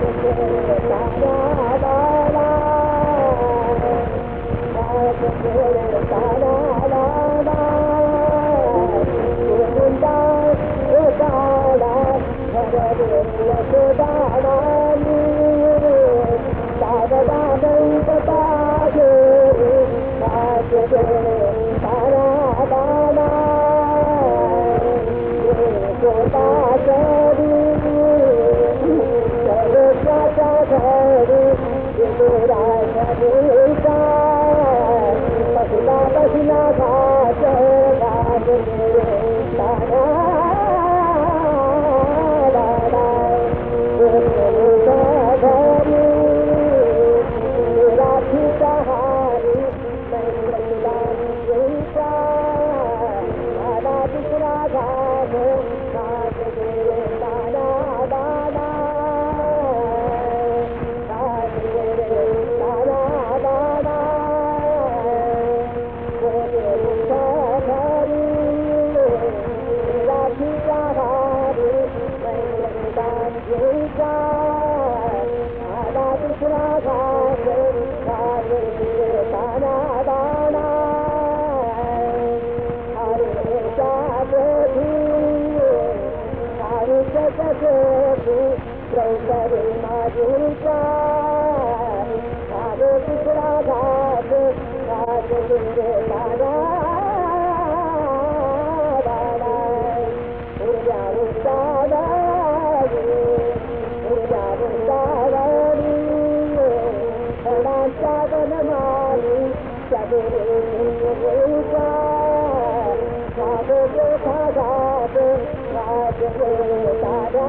त भेण Thank you. दाणा दाणा दादा